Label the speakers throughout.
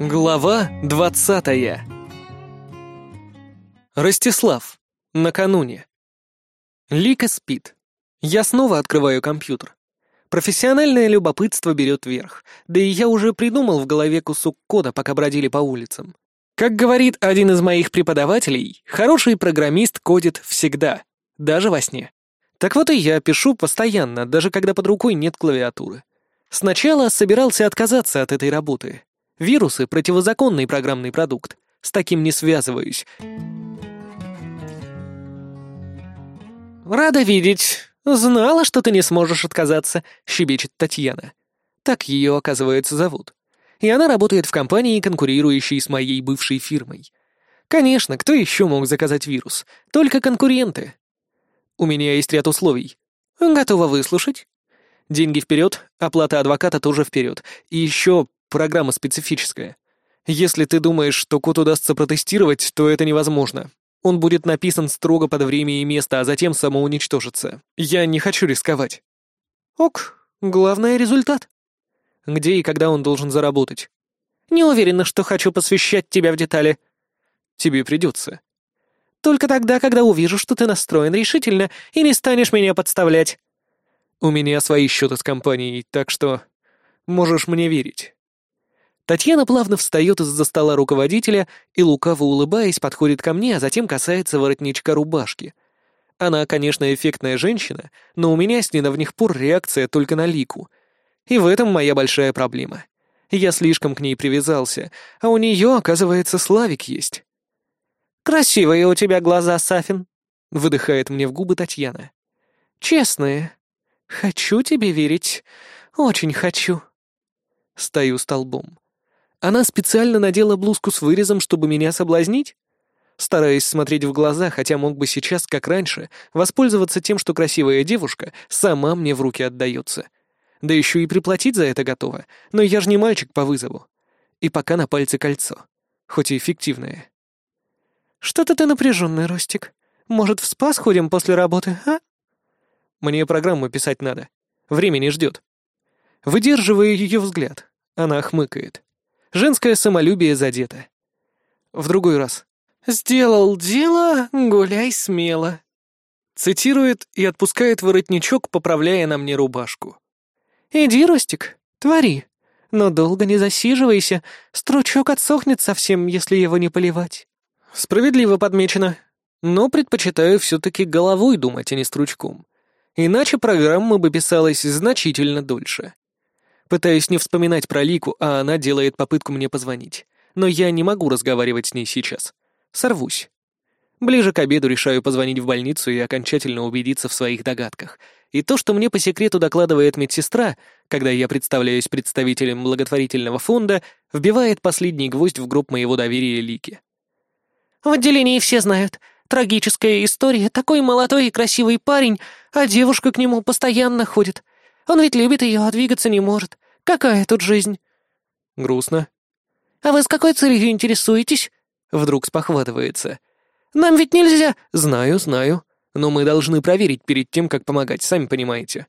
Speaker 1: Глава двадцатая. Ростислав. Накануне. Лика спит. Я снова открываю компьютер. Профессиональное любопытство берет верх, да и я уже придумал в голове кусок кода, пока бродили по улицам. Как говорит один из моих преподавателей, хороший программист кодит всегда, даже во сне. Так вот и я пишу постоянно, даже когда под рукой нет клавиатуры. Сначала собирался отказаться от этой работы. Вирусы — противозаконный программный продукт. С таким не связываюсь. «Рада видеть. Знала, что ты не сможешь отказаться», — щебечет Татьяна. Так ее, оказывается, зовут. И она работает в компании, конкурирующей с моей бывшей фирмой. Конечно, кто еще мог заказать вирус? Только конкуренты. У меня есть ряд условий. Готова выслушать? Деньги вперед, оплата адвоката тоже вперед. И еще программа специфическая. Если ты думаешь, что код удастся протестировать, то это невозможно. Он будет написан строго под время и место, а затем самоуничтожится. Я не хочу рисковать. Ок, главное — результат. Где и когда он должен заработать? Не уверена, что хочу посвящать тебя в детали. Тебе придется. Только тогда, когда увижу, что ты настроен решительно и не станешь меня подставлять. У меня свои счеты с компанией, так что можешь мне верить. Татьяна плавно встает из-за стола руководителя и, лукаво улыбаясь, подходит ко мне, а затем касается воротничка рубашки. Она, конечно, эффектная женщина, но у меня с недавних пор реакция только на лику. И в этом моя большая проблема. Я слишком к ней привязался, а у нее, оказывается, Славик есть. «Красивые у тебя глаза, Сафин», — выдыхает мне в губы Татьяна. «Честные. Хочу тебе верить. Очень хочу». Стою столбом. Она специально надела блузку с вырезом, чтобы меня соблазнить? Стараясь смотреть в глаза, хотя мог бы сейчас, как раньше, воспользоваться тем, что красивая девушка сама мне в руки отдается. Да еще и приплатить за это готова, но я же не мальчик по вызову. И пока на пальце кольцо, хоть и эффективное. «Что-то ты напряженный, Ростик. Может, в спа сходим после работы, а?» «Мне программу писать надо. Время не ждет». Выдерживая ее взгляд, она хмыкает. Женское самолюбие задето. В другой раз. «Сделал дело, гуляй смело», цитирует и отпускает воротничок, поправляя на мне рубашку. «Иди, Ростик, твори, но долго не засиживайся, стручок отсохнет совсем, если его не поливать». Справедливо подмечено. Но предпочитаю все-таки головой думать, а не стручком. Иначе программа бы писалась значительно дольше. Пытаюсь не вспоминать про Лику, а она делает попытку мне позвонить. Но я не могу разговаривать с ней сейчас. Сорвусь. Ближе к обеду решаю позвонить в больницу и окончательно убедиться в своих догадках. И то, что мне по секрету докладывает медсестра, когда я представляюсь представителем благотворительного фонда, вбивает последний гвоздь в гроб моего доверия Лике. В отделении все знают. Трагическая история. Такой молодой и красивый парень, а девушка к нему постоянно ходит. Он ведь любит ее, а двигаться не может. Какая тут жизнь?» «Грустно». «А вы с какой целью интересуетесь?» Вдруг спохватывается. «Нам ведь нельзя...» «Знаю, знаю. Но мы должны проверить перед тем, как помогать, сами понимаете».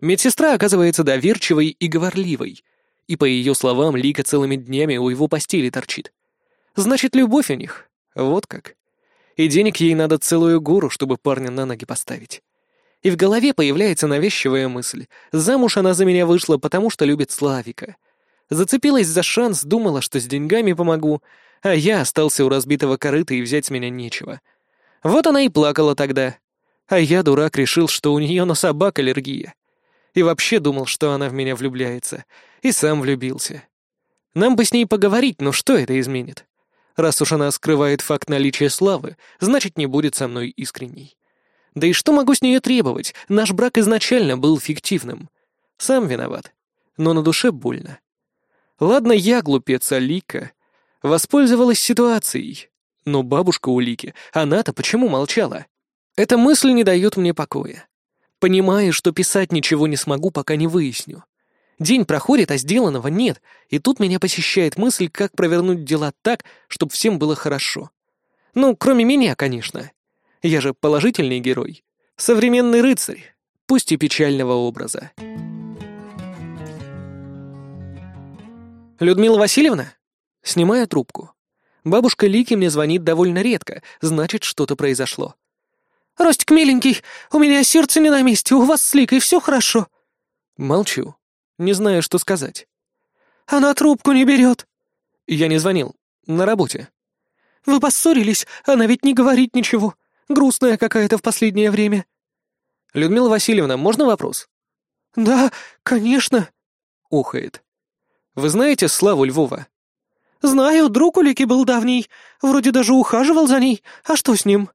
Speaker 1: Медсестра оказывается доверчивой и говорливой. И, по ее словам, Лика целыми днями у его постели торчит. Значит, любовь у них. Вот как. И денег ей надо целую гору, чтобы парня на ноги поставить. И в голове появляется навязчивая мысль. Замуж она за меня вышла, потому что любит Славика. Зацепилась за шанс, думала, что с деньгами помогу, а я остался у разбитого корыта и взять с меня нечего. Вот она и плакала тогда. А я, дурак, решил, что у нее на собак аллергия. И вообще думал, что она в меня влюбляется. И сам влюбился. Нам бы с ней поговорить, но что это изменит? Раз уж она скрывает факт наличия славы, значит, не будет со мной искренней. Да и что могу с нее требовать? Наш брак изначально был фиктивным. Сам виноват. Но на душе больно. Ладно, я, глупец, а Лика воспользовалась ситуацией. Но бабушка у Лики, она-то почему молчала? Эта мысль не дает мне покоя. Понимаю, что писать ничего не смогу, пока не выясню. День проходит, а сделанного нет, и тут меня посещает мысль, как провернуть дела так, чтобы всем было хорошо. Ну, кроме меня, конечно. Я же положительный герой. Современный рыцарь, пусть и печального образа. «Людмила Васильевна?» Снимаю трубку. Бабушка Лики мне звонит довольно редко, значит, что-то произошло.
Speaker 2: «Ростик, миленький, у меня сердце не на месте, у вас с Ликой все хорошо?»
Speaker 1: Молчу. Не знаю, что сказать.
Speaker 2: «Она трубку не берет».
Speaker 1: Я не звонил. На работе.
Speaker 2: «Вы поссорились? Она ведь не говорит ничего. Грустная какая-то в последнее время».
Speaker 1: «Людмила Васильевна, можно вопрос?»
Speaker 2: «Да, конечно», —
Speaker 1: ухает. «Вы знаете Славу Львова?»
Speaker 2: «Знаю, друг у Лики был давний. Вроде даже ухаживал за ней. А что с ним?»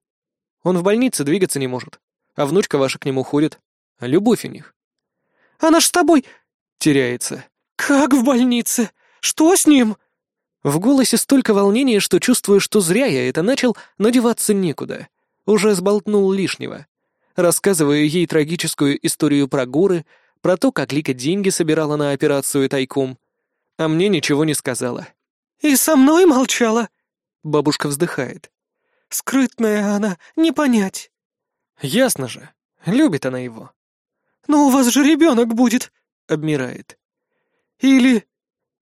Speaker 1: «Он в больнице двигаться не может. А внучка ваша к нему ходит. Любовь у них».
Speaker 2: «Она ж с тобой...»
Speaker 1: Теряется.
Speaker 2: «Как в больнице? Что с ним?»
Speaker 1: В голосе столько волнения, что чувствую, что зря я это начал, но деваться некуда. Уже сболтнул лишнего. Рассказываю ей трагическую историю про горы, про то, как Лика деньги собирала на операцию тайком. А мне ничего не сказала.
Speaker 2: «И со мной молчала?»
Speaker 1: Бабушка вздыхает.
Speaker 2: «Скрытная она, не понять».
Speaker 1: «Ясно же. Любит она его».
Speaker 2: «Но у вас же ребенок будет», — обмирает. «Или...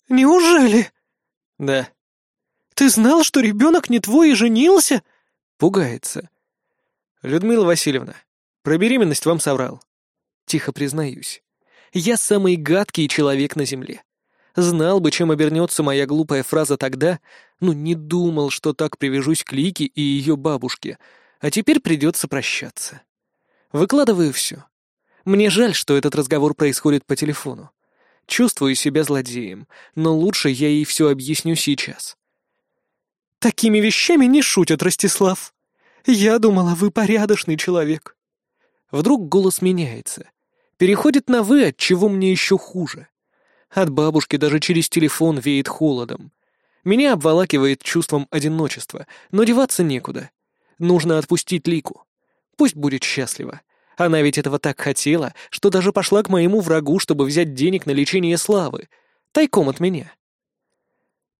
Speaker 2: неужели?»
Speaker 1: «Да».
Speaker 2: «Ты знал, что ребенок не твой и женился?»
Speaker 1: Пугается. «Людмила Васильевна, про беременность вам соврал». Тихо признаюсь. «Я самый гадкий человек на земле. Знал бы, чем обернется моя глупая фраза тогда, но не думал, что так привяжусь к Лике и ее бабушке, а теперь придется прощаться. Выкладываю все. Мне жаль, что этот разговор происходит по телефону. Чувствую себя злодеем, но лучше я ей все объясню сейчас.
Speaker 2: «Такими вещами не шутят, Ростислав. Я думала, вы порядочный человек».
Speaker 1: Вдруг голос меняется. Переходит на «вы», от чего мне еще хуже. От бабушки даже через телефон веет холодом. Меня обволакивает чувством одиночества, но деваться некуда. Нужно отпустить Лику. Пусть будет счастлива. Она ведь этого так хотела, что даже пошла к моему врагу, чтобы взять денег на лечение Славы. Тайком от меня.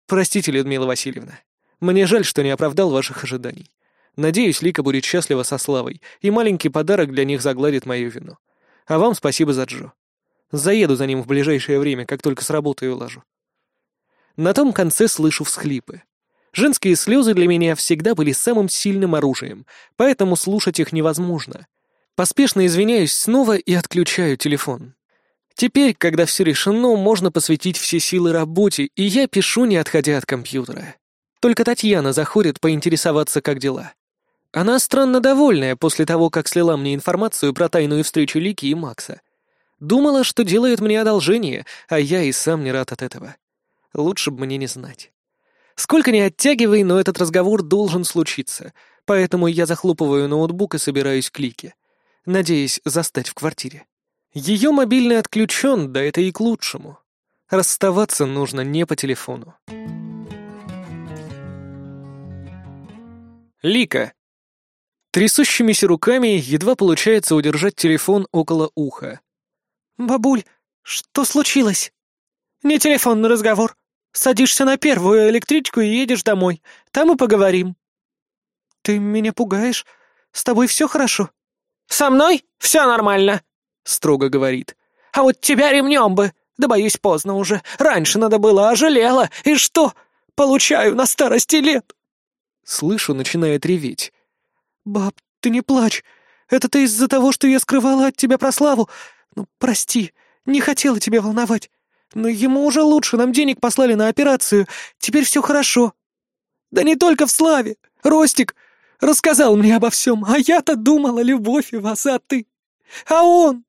Speaker 1: Простите, Людмила Васильевна. Мне жаль, что не оправдал ваших ожиданий. Надеюсь, Лика будет счастлива со Славой, и маленький подарок для них загладит мою вину. А вам спасибо за Джо. Заеду за ним в ближайшее время, как только с работы улажу. На том конце слышу всхлипы. Женские слезы для меня всегда были самым сильным оружием, поэтому слушать их невозможно. Поспешно извиняюсь снова и отключаю телефон. Теперь, когда все решено, можно посвятить все силы работе, и я пишу, не отходя от компьютера. Только Татьяна заходит поинтересоваться, как дела. Она странно довольная после того, как слила мне информацию про тайную встречу Лики и Макса. Думала, что делает мне одолжение, а я и сам не рад от этого. Лучше бы мне не знать. Сколько ни оттягивай, но этот разговор должен случиться, поэтому я захлопываю ноутбук и собираюсь к Лике, надеясь застать в квартире. Ее мобильный отключен, да это и к лучшему. Расставаться нужно не по телефону. Лика. Трясущимися руками едва получается удержать телефон около уха.
Speaker 2: «Бабуль, что случилось?» «Не телефонный разговор. Садишься на первую электричку и едешь домой. Там и поговорим». «Ты меня пугаешь. С тобой все хорошо?» «Со мной все нормально», — строго говорит. «А вот тебя ремнем бы. Да боюсь, поздно уже. Раньше надо было, а жалела. И что? Получаю на старости лет».
Speaker 1: Слышу, начинает реветь.
Speaker 2: «Баб, ты не плачь. Это ты из-за того, что я скрывала от тебя про Славу. Ну, прости, не хотела тебя волновать. Но ему уже лучше, нам денег послали на операцию. Теперь все хорошо. Да не только в славе. Ростик рассказал мне обо всем, а я-то думала, любовь и вас, а ты... А он...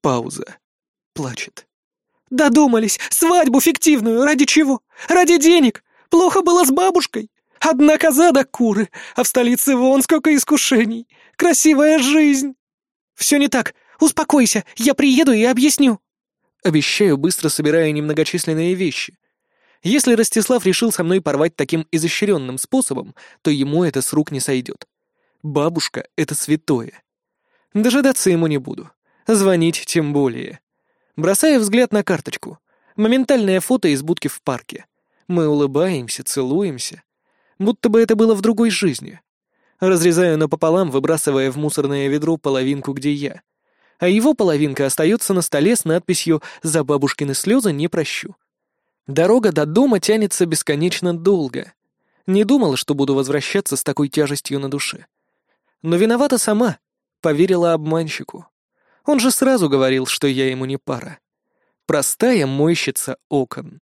Speaker 1: Пауза. Плачет.
Speaker 2: Додумались. Свадьбу фиктивную. Ради чего? Ради денег. Плохо было с бабушкой. Одна коза да куры, а в столице вон сколько искушений. Красивая жизнь. Все не так. Успокойся, я приеду и объясню».
Speaker 1: Обещаю, быстро собирая немногочисленные вещи. Если Ростислав решил со мной порвать таким изощренным способом, то ему это с рук не сойдет. Бабушка — это святое. Дожидаться ему не буду. Звонить тем более. Бросаю взгляд на карточку. Моментальное фото из будки в парке. Мы улыбаемся, целуемся. Будто бы это было в другой жизни. Разрезаю напополам, выбрасывая в мусорное ведро половинку, где я а его половинка остается на столе с надписью «За бабушкины слезы не прощу». Дорога до дома тянется бесконечно долго. Не думала, что буду возвращаться с такой тяжестью на душе. Но виновата сама, поверила обманщику. Он же сразу говорил, что я ему не пара. Простая мойщица окон.